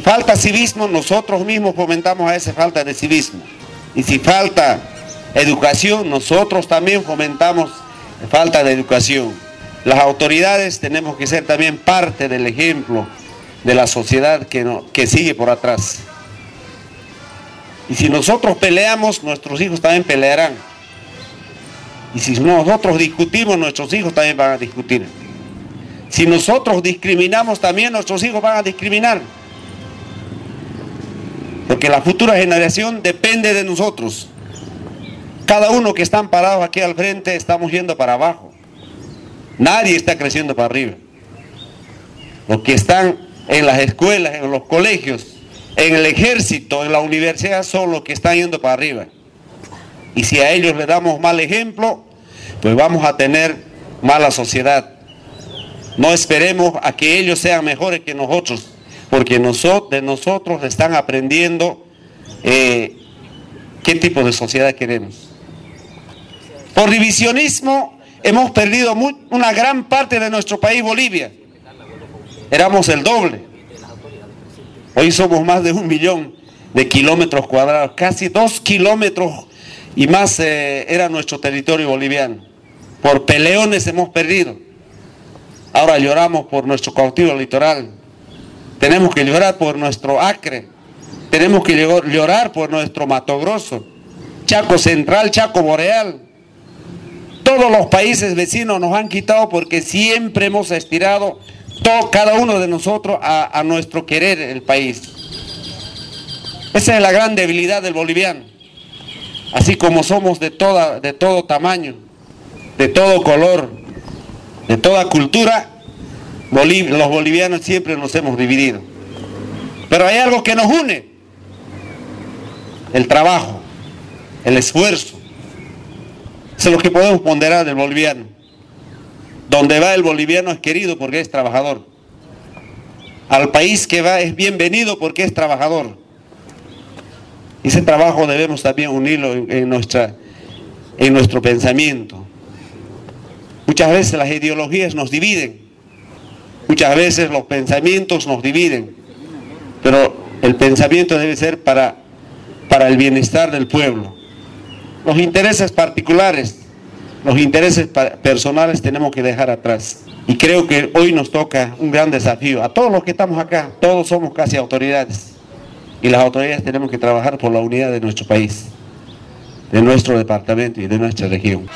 falta civismo, nosotros mismos fomentamos a esa falta de civismo. Y si falta educación, nosotros también fomentamos falta de educación. Las autoridades tenemos que ser también parte del ejemplo de la sociedad que, que sigue por atrás. Y si nosotros peleamos, nuestros hijos también pelearán. Y si nosotros discutimos, nuestros hijos también van a discutir. Si nosotros discriminamos, también nuestros hijos van a discriminar. Porque la futura generación depende de nosotros. Cada uno que están parados aquí al frente estamos yendo para abajo. Nadie está creciendo para arriba. Los que están en las escuelas, en los colegios, en el ejército, en la universidad, son los que están yendo para arriba. Y si a ellos le damos mal ejemplo, pues vamos a tener mala sociedad. No esperemos a que ellos sean mejores que nosotros, porque de nosotros están aprendiendo eh, qué tipo de sociedad queremos. Por divisionismo hemos perdido una gran parte de nuestro país, Bolivia. Éramos el doble. Hoy somos más de un millón de kilómetros cuadrados, casi dos kilómetros y más eh, era nuestro territorio boliviano. Por peleones hemos perdido. Ahora lloramos por nuestro cautivo litoral. Tenemos que llorar por nuestro Acre. Tenemos que llorar por nuestro Mato Grosso. Chaco Central, Chaco Boreal. Todos los países vecinos nos han quitado porque siempre hemos estirado todo, cada uno de nosotros a, a nuestro querer el país. Esa es la gran debilidad del boliviano. Así como somos de, toda, de todo tamaño, de todo color, de toda cultura, los bolivianos siempre nos hemos dividido. Pero hay algo que nos une, el trabajo, el esfuerzo. Eso es lo que podemos ponderar del boliviano. Donde va el boliviano es querido porque es trabajador. Al país que va es bienvenido porque es trabajador. Ese trabajo debemos también unirlo en, nuestra, en nuestro pensamiento. Muchas veces las ideologías nos dividen, muchas veces los pensamientos nos dividen, pero el pensamiento debe ser para, para el bienestar del pueblo. Los intereses particulares, los intereses personales tenemos que dejar atrás. Y creo que hoy nos toca un gran desafío. A todos los que estamos acá, todos somos casi autoridades. Y las autoridades tenemos que trabajar por la unidad de nuestro país, de nuestro departamento y de nuestra región.